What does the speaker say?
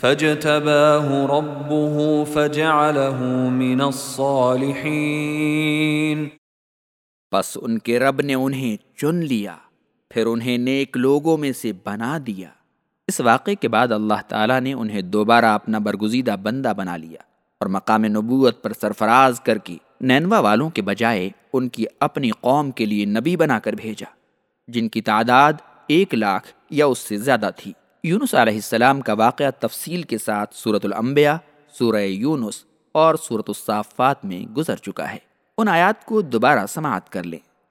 فاجتباه ربه فجعله من الصالحين۔ پس ان کے رب نے انہیں چن لیا، پھر انہیں نیک لوگوں میں سے بنا دیا۔ اس واقعے کے بعد اللہ تعالیٰ نے انہیں دوبارہ اپنا برگزیدہ بندہ بنا لیا اور مقام نبوت پر سرفراز کر کے نینوا والوں کے بجائے ان کی اپنی قوم کے لیے نبی بنا کر بھیجا، جن کی تعداد ایک لاکھ یا اس سے زیادہ تھی۔ یونس علیہ السلام کا واقعہ تفصیل کے ساتھ صورت الانبیاء، سورہ یونس اور صورت الصافات میں گزر چکا ہے۔ ان آیات کو دوبارہ سماعت کر لیں۔